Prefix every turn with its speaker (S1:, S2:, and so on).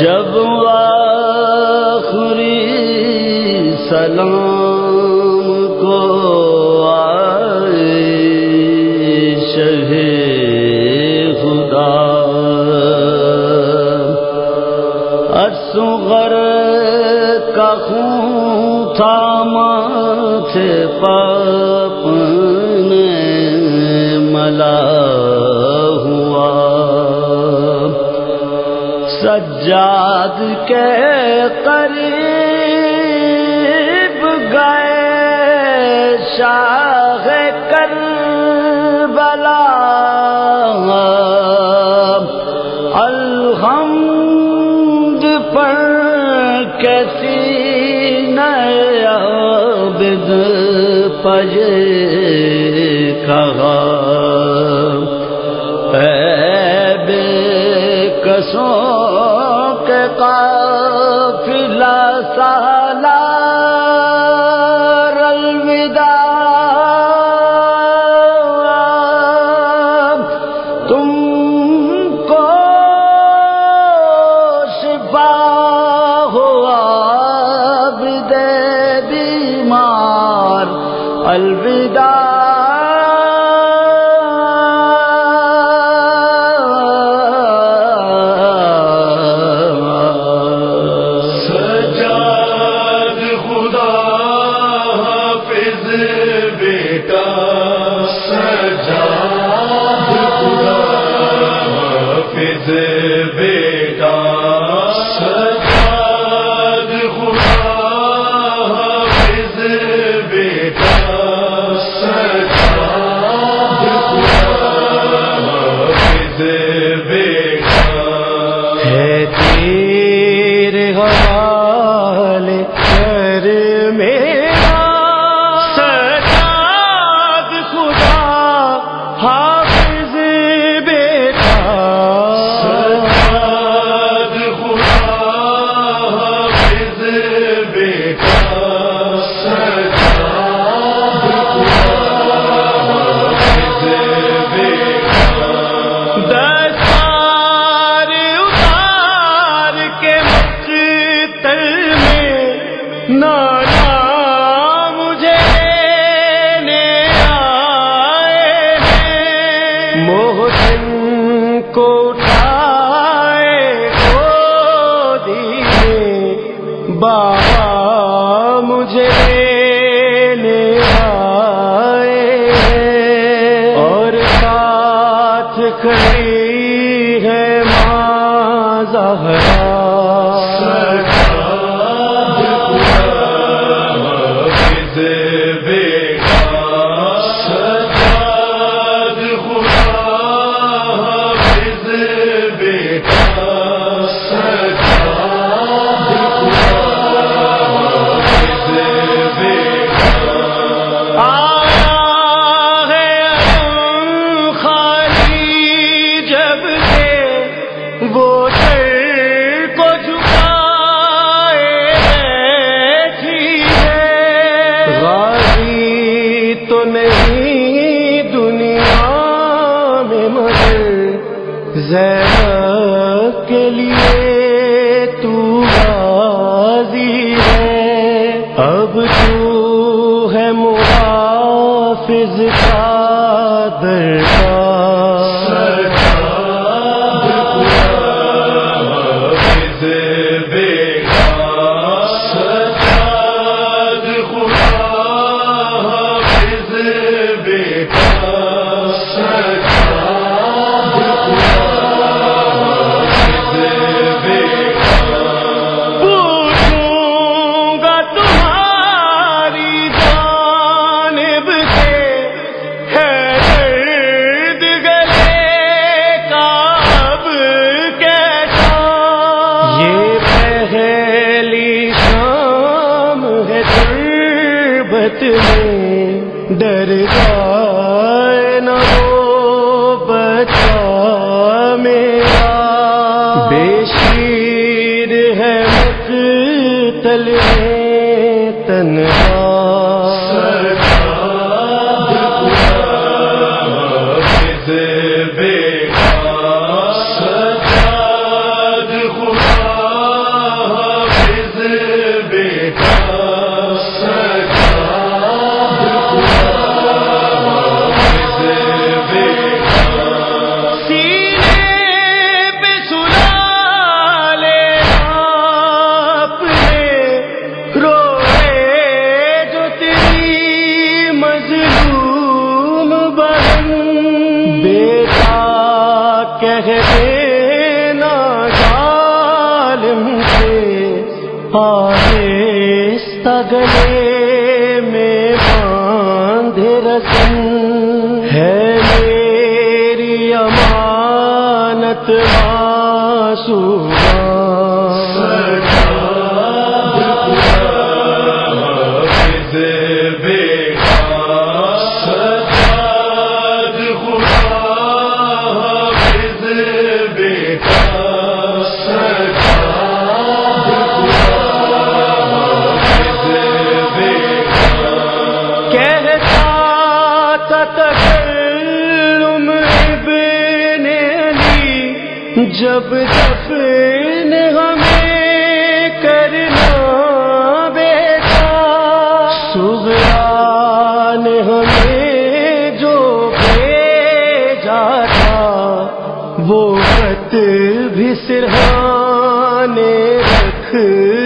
S1: جب آخری سلام کو آئے، شہ خدا۔ اصغر کا خون تھا ماتھے پاپ نے ملا۔ سجاد کے قریب گئے شاہ کر بلا الحمد پر کیسی نیا بد پج کہا الوداع بیمار الوداع بابا مجھے لے آئے اور ساتھ کھڑی ہے ماں زہرا زینب میں ڈر جائے کہہ دینا ظالم سے آہستہ گلے میں باندھ رسن۔ ہے میری امانت معصومہ جب جب ہمیں کرنا بیٹا۔ سبران ہمیں جو بھیجا تھا، وہ خط بھی سرحانے رکھ۔